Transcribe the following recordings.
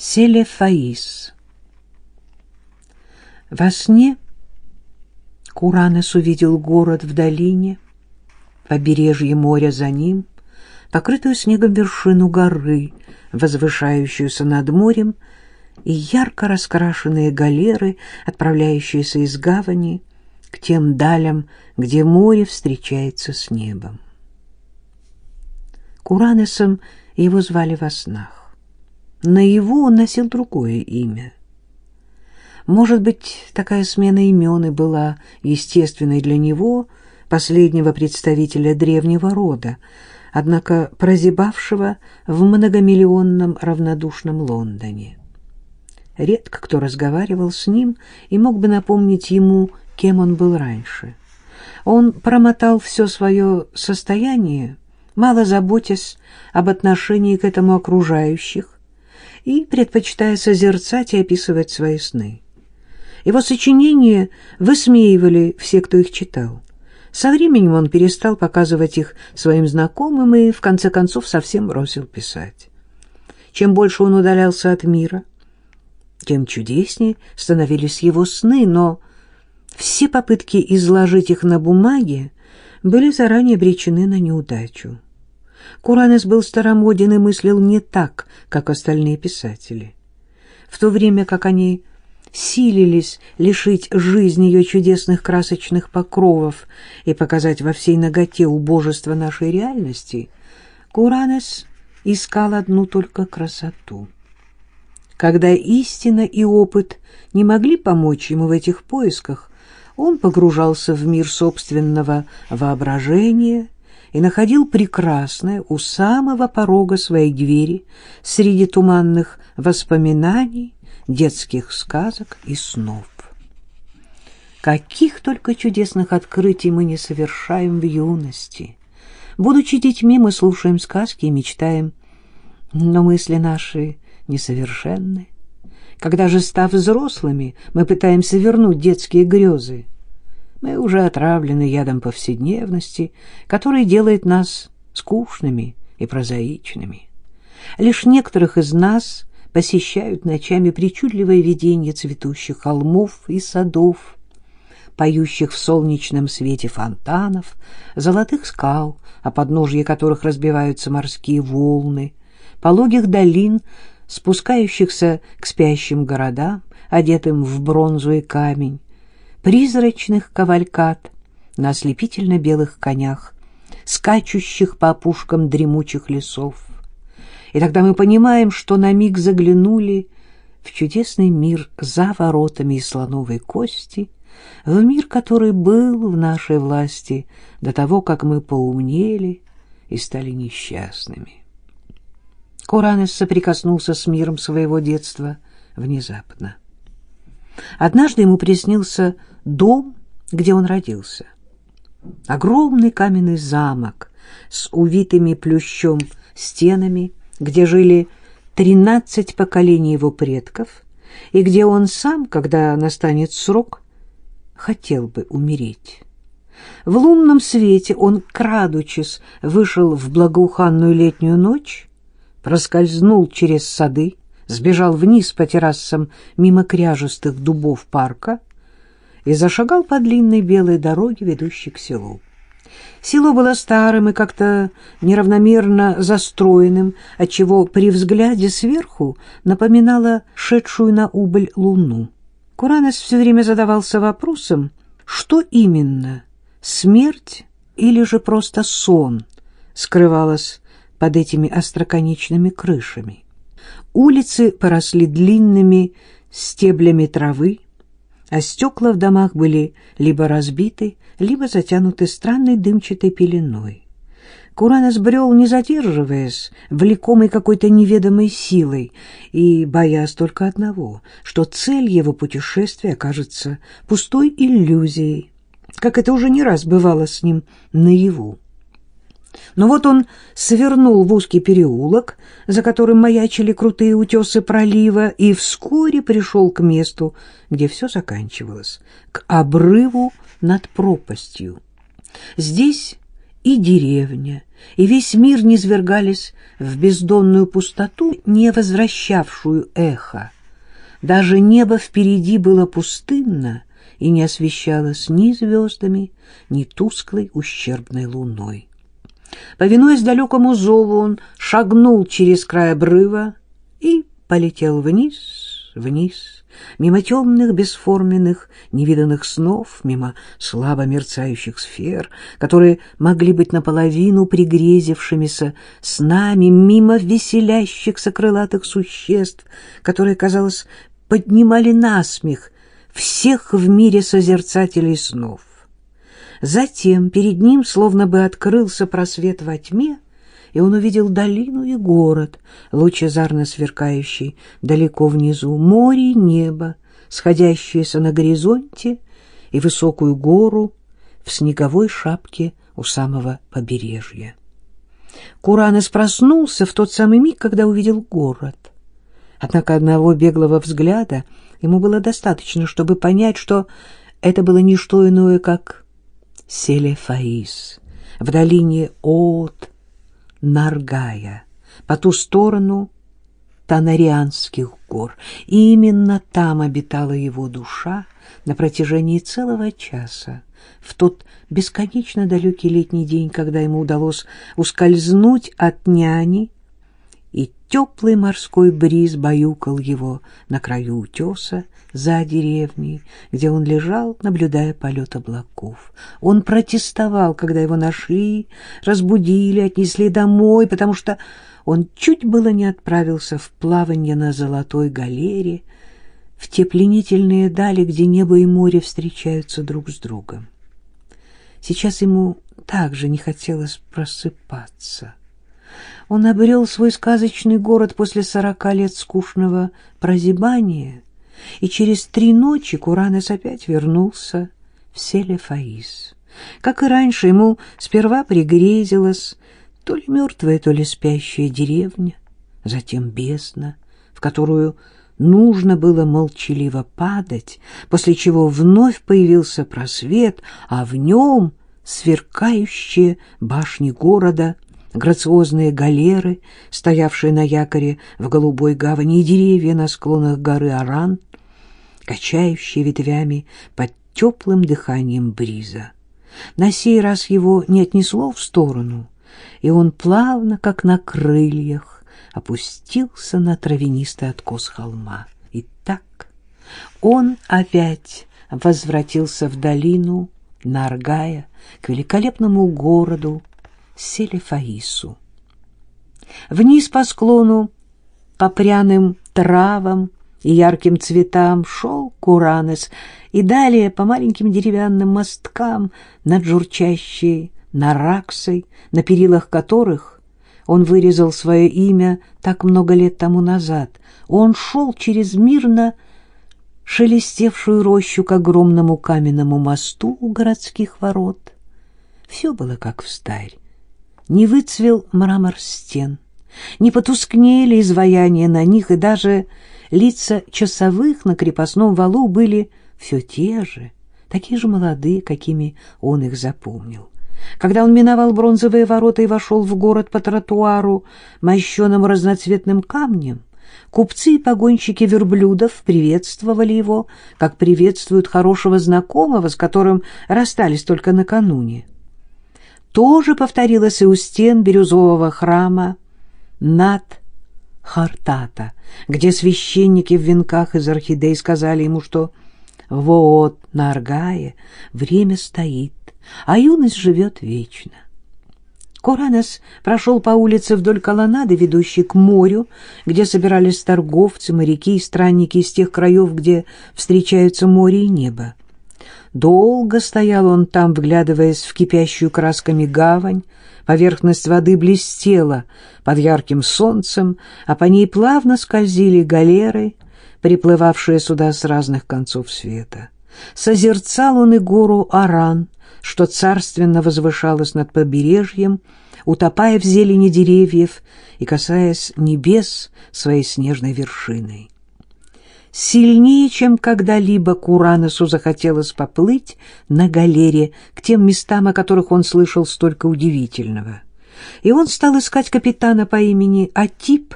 Селефаис. Во сне Куранес увидел город в долине, побережье моря за ним, покрытую снегом вершину горы, возвышающуюся над морем, и ярко раскрашенные галеры, отправляющиеся из гавани к тем далям, где море встречается с небом. Куранесом его звали во снах. Наяву он носил другое имя. Может быть, такая смена имен и была естественной для него, последнего представителя древнего рода, однако прозябавшего в многомиллионном равнодушном Лондоне. Редко кто разговаривал с ним и мог бы напомнить ему, кем он был раньше. Он промотал все свое состояние, мало заботясь об отношении к этому окружающих, и предпочитая созерцать и описывать свои сны. Его сочинения высмеивали все, кто их читал. Со временем он перестал показывать их своим знакомым и, в конце концов, совсем бросил писать. Чем больше он удалялся от мира, тем чудеснее становились его сны, но все попытки изложить их на бумаге были заранее обречены на неудачу. Куранес был старомоден и мыслил не так, как остальные писатели. В то время как они силились лишить жизнь ее чудесных красочных покровов и показать во всей ноготе убожество нашей реальности, Куранес искал одну только красоту. Когда истина и опыт не могли помочь ему в этих поисках, он погружался в мир собственного воображения и находил прекрасное у самого порога своей двери среди туманных воспоминаний, детских сказок и снов. Каких только чудесных открытий мы не совершаем в юности. Будучи детьми, мы слушаем сказки и мечтаем, но мысли наши несовершенны. Когда же, став взрослыми, мы пытаемся вернуть детские грезы, мы уже отравлены ядом повседневности, который делает нас скучными и прозаичными. Лишь некоторых из нас посещают ночами причудливое видение цветущих холмов и садов, поющих в солнечном свете фонтанов, золотых скал, о подножье которых разбиваются морские волны, пологих долин, спускающихся к спящим городам, одетым в бронзу и камень, призрачных кавалькад на ослепительно-белых конях, скачущих по опушкам дремучих лесов. И тогда мы понимаем, что на миг заглянули в чудесный мир за воротами из слоновой кости, в мир, который был в нашей власти до того, как мы поумнели и стали несчастными. Куранес соприкоснулся с миром своего детства внезапно. Однажды ему приснился дом, где он родился. Огромный каменный замок с увитыми плющом стенами, где жили тринадцать поколений его предков, и где он сам, когда настанет срок, хотел бы умереть. В лунном свете он, крадучись, вышел в благоуханную летнюю ночь, проскользнул через сады, сбежал вниз по террасам мимо кряжестых дубов парка и зашагал по длинной белой дороге, ведущей к селу. Село было старым и как-то неравномерно застроенным, отчего при взгляде сверху напоминало шедшую на убыль луну. Куранес все время задавался вопросом, что именно — смерть или же просто сон — скрывалось под этими остроконечными крышами. Улицы поросли длинными стеблями травы, а стекла в домах были либо разбиты, либо затянуты странной дымчатой пеленой. Куранос брел, не задерживаясь, влекомый какой-то неведомой силой, и боясь только одного, что цель его путешествия окажется пустой иллюзией, как это уже не раз бывало с ним наяву. Но вот он свернул в узкий переулок, за которым маячили крутые утесы пролива, и вскоре пришел к месту, где все заканчивалось, к обрыву над пропастью. Здесь и деревня, и весь мир низвергались в бездонную пустоту, не возвращавшую эхо. Даже небо впереди было пустынно и не освещалось ни звездами, ни тусклой ущербной луной. Повинуясь далекому зову, он шагнул через край обрыва и полетел вниз, вниз, мимо темных, бесформенных, невиданных снов, мимо слабо мерцающих сфер, которые могли быть наполовину пригрезившимися снами, мимо веселящихся крылатых существ, которые, казалось, поднимали насмех всех в мире созерцателей снов. Затем перед ним словно бы открылся просвет во тьме, и он увидел долину и город, лучезарно сверкающий далеко внизу, море и небо, сходящиеся на горизонте, и высокую гору в снеговой шапке у самого побережья. Куранес проснулся в тот самый миг, когда увидел город. Однако одного беглого взгляда ему было достаточно, чтобы понять, что это было не что иное, как Селефаис в долине от Наргая, по ту сторону Танарианских гор. И именно там обитала его душа на протяжении целого часа, в тот бесконечно далекий летний день, когда ему удалось ускользнуть от няни теплый морской бриз баюкал его на краю утеса за деревней, где он лежал, наблюдая полет облаков. Он протестовал, когда его нашли, разбудили, отнесли домой, потому что он чуть было не отправился в плавание на золотой галере, в те пленительные дали, где небо и море встречаются друг с другом. Сейчас ему также не хотелось просыпаться. Он обрел свой сказочный город после сорока лет скучного прозябания, и через три ночи Куранес опять вернулся в Селефаис. Как и раньше, ему сперва пригрезилась то ли мертвая, то ли спящая деревня, затем бездна, в которую нужно было молчаливо падать, после чего вновь появился просвет, а в нем сверкающие башни города — грациозные галеры, стоявшие на якоре в голубой гавани, и деревья на склонах горы Аран, качающие ветвями под теплым дыханием бриза. На сей раз его не отнесло в сторону, и он плавно, как на крыльях, опустился на травянистый откос холма. И так он опять возвратился в долину Наргая, к великолепному городу, Селефаису. Вниз по склону, по пряным травам и ярким цветам шел Куранес, и далее по маленьким деревянным мосткам над журчащей Нараксой, на перилах которых он вырезал свое имя так много лет тому назад. Он шел через мирно шелестевшую рощу к огромному каменному мосту у городских ворот. Все было как в старь не выцвел мрамор стен, не потускнели изваяния на них, и даже лица часовых на крепостном валу были все те же, такие же молодые, какими он их запомнил. Когда он миновал бронзовые ворота и вошел в город по тротуару, мощенному разноцветным камнем, купцы и погонщики верблюдов приветствовали его, как приветствуют хорошего знакомого, с которым расстались только накануне тоже повторилось и у стен бирюзового храма над Хартата, где священники в венках из орхидей сказали ему, что вот на Аргае время стоит, а юность живет вечно. Коранес прошел по улице вдоль колоннады, ведущей к морю, где собирались торговцы, моряки и странники из тех краев, где встречаются море и небо. Долго стоял он там, вглядываясь в кипящую красками гавань. Поверхность воды блестела под ярким солнцем, а по ней плавно скользили галеры, приплывавшие сюда с разных концов света. Созерцал он и гору Аран, что царственно возвышалась над побережьем, утопая в зелени деревьев и касаясь небес своей снежной вершиной. Сильнее, чем когда-либо, Кураносу захотелось поплыть на галере к тем местам, о которых он слышал столько удивительного. И он стал искать капитана по имени Атип,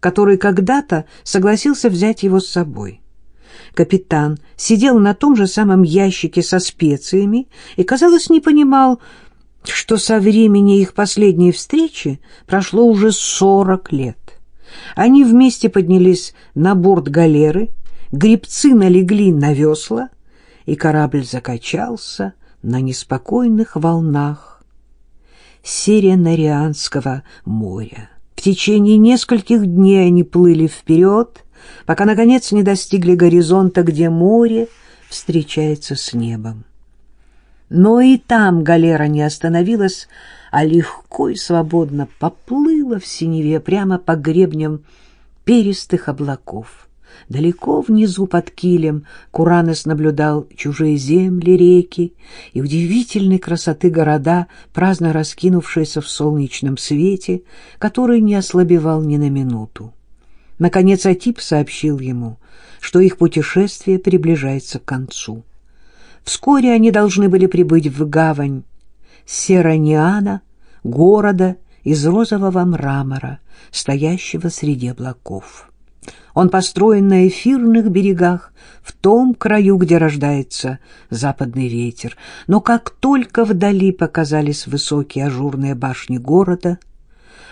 который когда-то согласился взять его с собой. Капитан сидел на том же самом ящике со специями и, казалось, не понимал, что со времени их последней встречи прошло уже сорок лет. Они вместе поднялись на борт галеры, гребцы налегли на весла, и корабль закачался на неспокойных волнах Сиренарианского моря. В течение нескольких дней они плыли вперед, пока, наконец, не достигли горизонта, где море встречается с небом. Но и там галера не остановилась, а легко и свободно поплыла в синеве прямо по гребням перистых облаков. Далеко внизу под килем Куранес наблюдал чужие земли, реки и удивительной красоты города, праздно раскинувшиеся в солнечном свете, который не ослабевал ни на минуту. Наконец Атип сообщил ему, что их путешествие приближается к концу. Вскоре они должны были прибыть в гавань Сераниана, города из розового мрамора, стоящего среди облаков. Он построен на эфирных берегах, в том краю, где рождается западный ветер. Но как только вдали показались высокие ажурные башни города,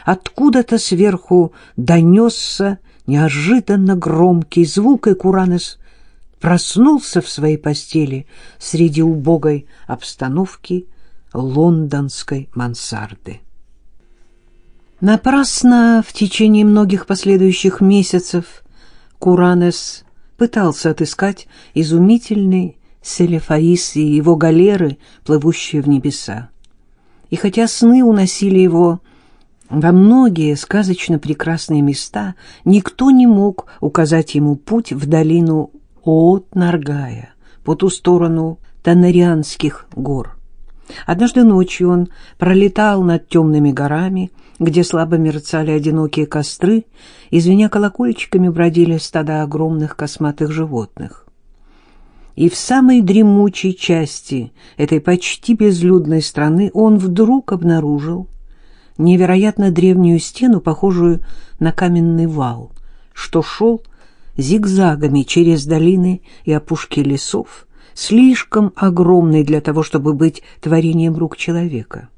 откуда-то сверху донесся неожиданно громкий звук, и Куранес проснулся в своей постели среди убогой обстановки лондонской мансарды. Напрасно в течение многих последующих месяцев Куранес пытался отыскать изумительный Селефаис и его галеры, плывущие в небеса. И хотя сны уносили его во многие сказочно прекрасные места, никто не мог указать ему путь в долину от Наргая, по ту сторону Танарианских гор. Однажды ночью он пролетал над темными горами, где слабо мерцали одинокие костры, и, звеня колокольчиками, бродили стада огромных косматых животных. И в самой дремучей части этой почти безлюдной страны он вдруг обнаружил невероятно древнюю стену, похожую на каменный вал, что шел зигзагами через долины и опушки лесов, слишком огромный для того, чтобы быть творением рук человека.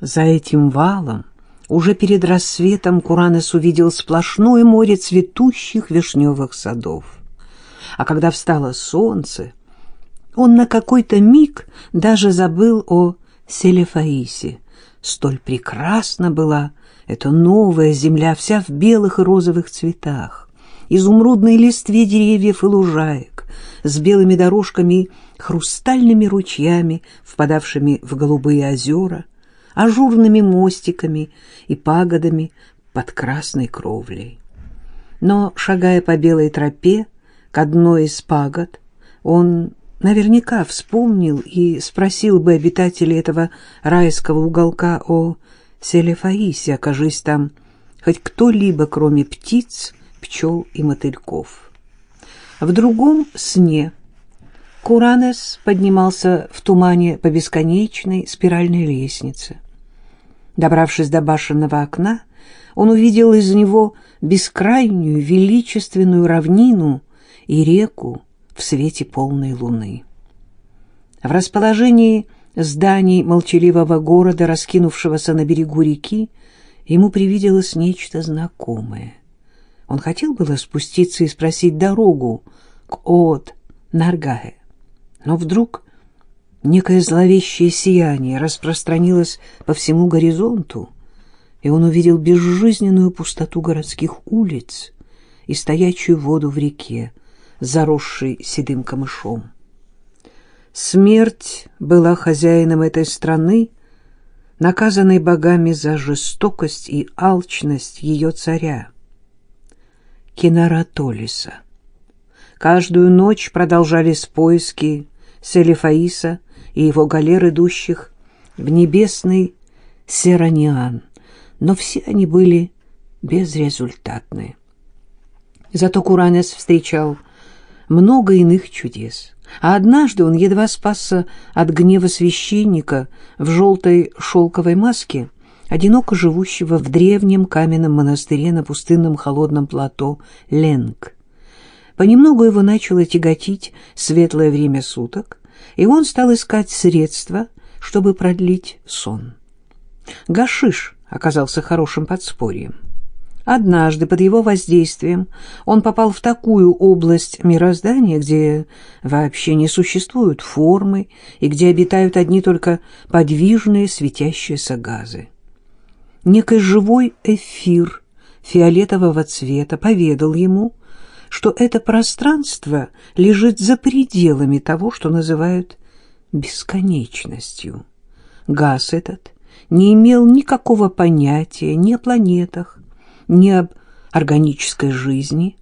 За этим валом уже перед рассветом Куранес увидел сплошное море цветущих вишневых садов. А когда встало солнце, он на какой-то миг даже забыл о Селефаисе. Столь прекрасна была эта новая земля, вся в белых и розовых цветах изумрудной листве деревьев и лужаек, с белыми дорожками и хрустальными ручьями, впадавшими в голубые озера, ажурными мостиками и пагодами под красной кровлей. Но, шагая по белой тропе к одной из пагод, он наверняка вспомнил и спросил бы обитателей этого райского уголка о Селефаисе, окажись там хоть кто-либо, кроме птиц, пчел и мотыльков. В другом сне Куранес поднимался в тумане по бесконечной спиральной лестнице. Добравшись до башенного окна, он увидел из него бескрайнюю величественную равнину и реку в свете полной луны. В расположении зданий молчаливого города, раскинувшегося на берегу реки, ему привиделось нечто знакомое. Он хотел было спуститься и спросить дорогу к От Наргае, но вдруг некое зловещее сияние распространилось по всему горизонту, и он увидел безжизненную пустоту городских улиц и стоячую воду в реке, заросшей седым камышом. Смерть была хозяином этой страны, наказанной богами за жестокость и алчность ее царя. Кинаратолиса. Каждую ночь продолжались поиски Селефаиса и его галер, идущих в небесный Сераниан, но все они были безрезультатны. Зато Куранес встречал много иных чудес. А однажды он едва спасся от гнева священника в желтой шелковой маске, одиноко живущего в древнем каменном монастыре на пустынном холодном плато Ленг. Понемногу его начало тяготить светлое время суток, и он стал искать средства, чтобы продлить сон. Гашиш оказался хорошим подспорьем. Однажды под его воздействием он попал в такую область мироздания, где вообще не существуют формы и где обитают одни только подвижные светящиеся газы. Некий живой эфир фиолетового цвета поведал ему, что это пространство лежит за пределами того, что называют бесконечностью. Газ этот не имел никакого понятия ни о планетах, ни об органической жизни.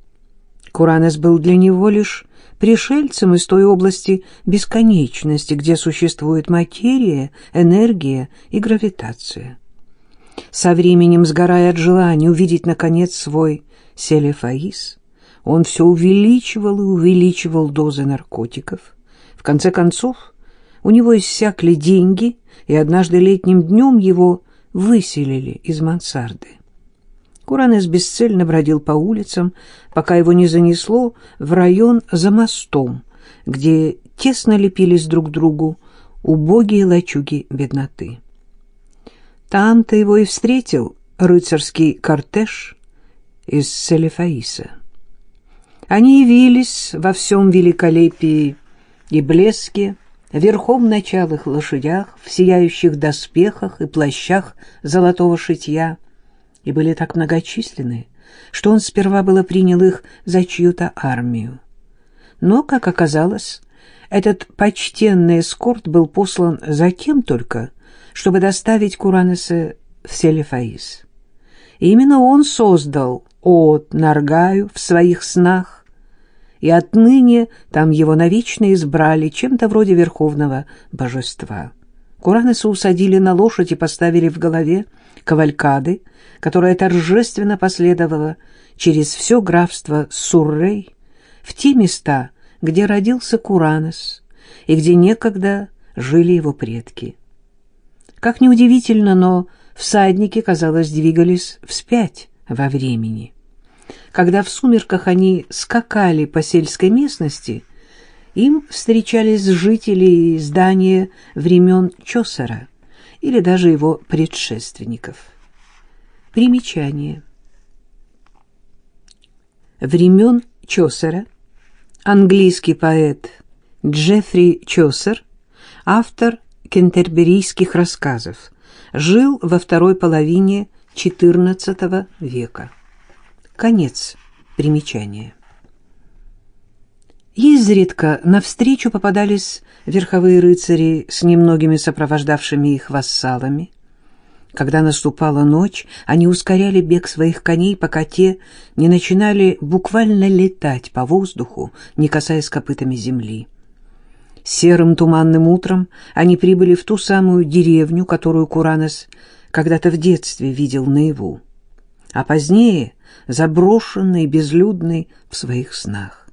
Куранес был для него лишь пришельцем из той области бесконечности, где существует материя, энергия и гравитация. Со временем, сгорая от желания увидеть, наконец, свой Селефаис, он все увеличивал и увеличивал дозы наркотиков. В конце концов, у него иссякли деньги, и однажды летним днем его выселили из мансарды. Куранес бесцельно бродил по улицам, пока его не занесло в район за мостом, где тесно лепились друг к другу убогие лачуги бедноты. Там-то его и встретил рыцарский кортеж из Селефаиса. Они явились во всем великолепии и блеске, верхом на чалых лошадях, в сияющих доспехах и плащах золотого шитья, и были так многочисленны, что он сперва было принял их за чью-то армию. Но, как оказалось, этот почтенный эскорт был послан за тем только, чтобы доставить Куранеса в Селефаис. И именно он создал от Наргаю в своих снах, и отныне там его навечно избрали чем-то вроде верховного божества. Куранеса усадили на лошадь и поставили в голове кавалькады, которая торжественно последовала через все графство Суррей в те места, где родился Куранес и где некогда жили его предки. Как неудивительно, но всадники, казалось, двигались вспять во времени. Когда в сумерках они скакали по сельской местности, им встречались жители здания времен Чосера или даже его предшественников. Примечание. Времен Чосера английский поэт Джеффри Чосер, автор кентерберийских рассказов, жил во второй половине XIV века. Конец примечания. Изредка навстречу попадались верховые рыцари с немногими сопровождавшими их вассалами. Когда наступала ночь, они ускоряли бег своих коней, пока те не начинали буквально летать по воздуху, не касаясь копытами земли. Серым туманным утром они прибыли в ту самую деревню, которую Куранос когда-то в детстве видел наяву, а позднее заброшенной, безлюдной в своих снах.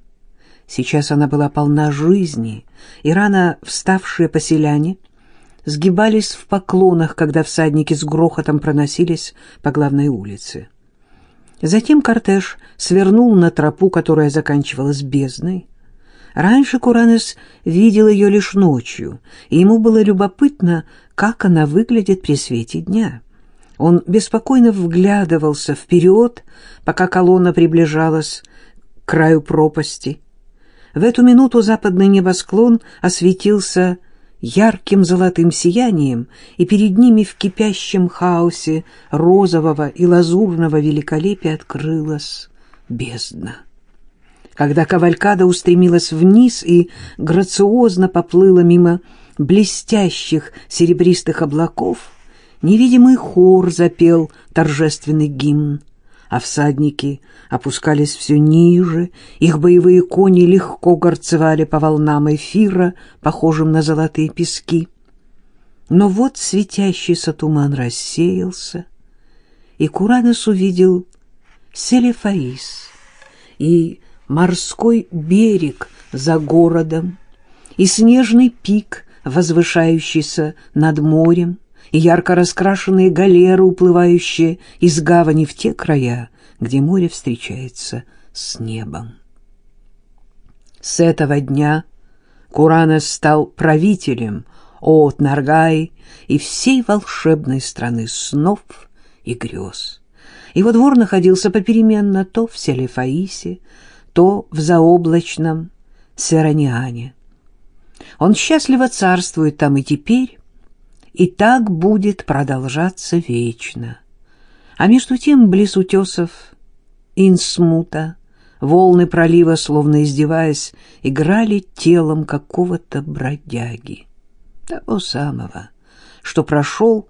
Сейчас она была полна жизни, и рано вставшие поселяне сгибались в поклонах, когда всадники с грохотом проносились по главной улице. Затем кортеж свернул на тропу, которая заканчивалась бездной. Раньше Куранес видел ее лишь ночью, и ему было любопытно, как она выглядит при свете дня. Он беспокойно вглядывался вперед, пока колонна приближалась к краю пропасти. В эту минуту западный небосклон осветился ярким золотым сиянием, и перед ними в кипящем хаосе розового и лазурного великолепия открылась бездна. Когда кавалькада устремилась вниз и грациозно поплыла мимо блестящих серебристых облаков, невидимый хор запел торжественный гимн, а всадники опускались все ниже, их боевые кони легко горцевали по волнам эфира, похожим на золотые пески. Но вот светящийся туман рассеялся, и Куранес увидел Селефаис и морской берег за городом, и снежный пик, возвышающийся над морем, и ярко раскрашенные галеры, уплывающие из гавани в те края, где море встречается с небом. С этого дня Куранес стал правителем от Наргай и всей волшебной страны снов и грез. Его двор находился попеременно то в селе Фаисе, то в заоблачном Сераниане. Он счастливо царствует там и теперь, и так будет продолжаться вечно. А между тем близ утесов Инсмута волны пролива, словно издеваясь, играли телом какого-то бродяги, того самого, что прошел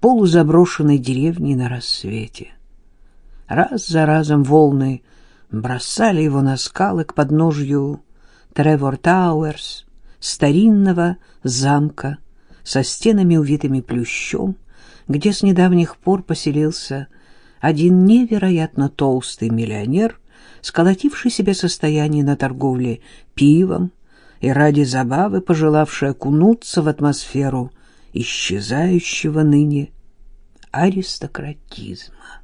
полузаброшенной деревни на рассвете. Раз за разом волны бросали его на скалы к подножью Тревор Тауэрс, старинного замка со стенами, увитыми плющом, где с недавних пор поселился один невероятно толстый миллионер, сколотивший себе состояние на торговле пивом и ради забавы пожелавший окунуться в атмосферу исчезающего ныне аристократизма.